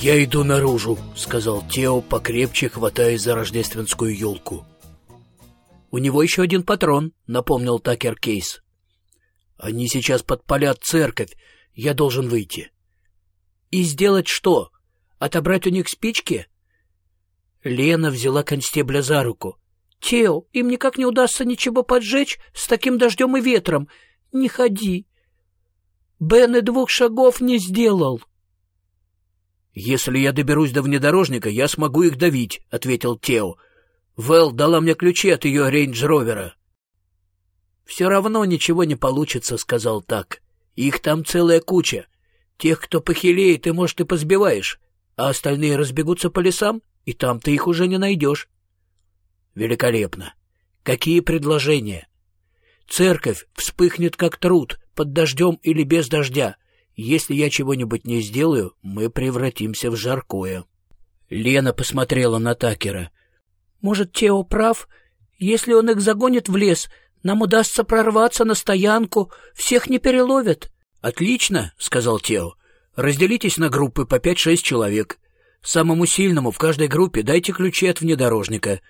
«Я иду наружу», — сказал Тео, покрепче хватаясь за рождественскую елку. «У него еще один патрон», — напомнил Такер Кейс. «Они сейчас подпалят церковь. Я должен выйти». «И сделать что? Отобрать у них спички?» Лена взяла констебля за руку. «Тео, им никак не удастся ничего поджечь с таким дождем и ветром. Не ходи. Бен и двух шагов не сделал». «Если я доберусь до внедорожника, я смогу их давить», — ответил Тео. «Вэл дала мне ключи от ее рейндж-ровера». «Все равно ничего не получится», — сказал так. «Их там целая куча. Тех, кто похилее, ты, может, и позбиваешь, а остальные разбегутся по лесам, и там ты их уже не найдешь». «Великолепно! Какие предложения!» «Церковь вспыхнет, как труд, под дождем или без дождя. Если я чего-нибудь не сделаю, мы превратимся в жаркое». Лена посмотрела на Такера. «Может, Тео прав? Если он их загонит в лес, нам удастся прорваться на стоянку, всех не переловят». «Отлично», — сказал Тео. «Разделитесь на группы по пять-шесть человек. Самому сильному в каждой группе дайте ключи от внедорожника.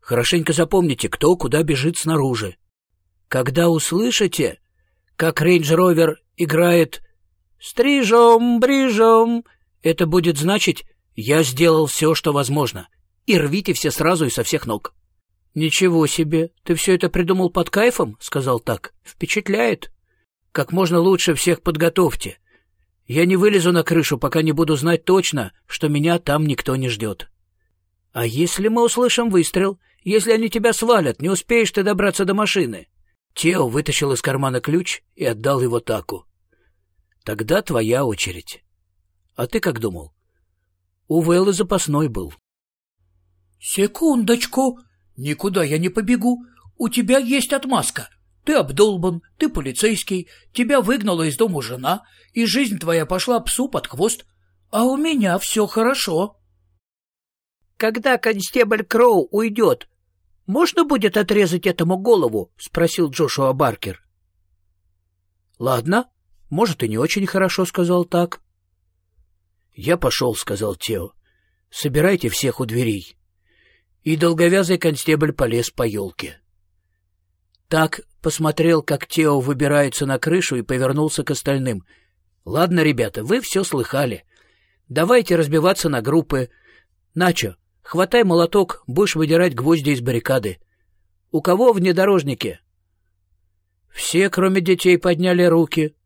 Хорошенько запомните, кто куда бежит снаружи. Когда услышите, как Range Rover играет «Стрижом, брижом», это будет значить «я сделал все, что возможно». И рвите все сразу и со всех ног. «Ничего себе! Ты все это придумал под кайфом?» — сказал так. «Впечатляет. Как можно лучше всех подготовьте. Я не вылезу на крышу, пока не буду знать точно, что меня там никто не ждет. А если мы услышим выстрел? Если они тебя свалят, не успеешь ты добраться до машины?» Тео вытащил из кармана ключ и отдал его Таку. «Тогда твоя очередь. А ты как думал?» У Вэллы запасной был. «Секундочку!» «Никуда я не побегу. У тебя есть отмазка. Ты обдолбан, ты полицейский, тебя выгнала из дому жена, и жизнь твоя пошла псу под хвост. А у меня все хорошо». «Когда констебль Кроу уйдет, можно будет отрезать этому голову?» — спросил Джошуа Баркер. «Ладно, может, и не очень хорошо», — сказал так. «Я пошел», — сказал Тео. «Собирайте всех у дверей» и долговязый констебль полез по елке. Так посмотрел, как Тео выбирается на крышу и повернулся к остальным. «Ладно, ребята, вы все слыхали. Давайте разбиваться на группы. Начо, хватай молоток, будешь выдирать гвозди из баррикады. У кого внедорожники?» Все, кроме детей, подняли руки.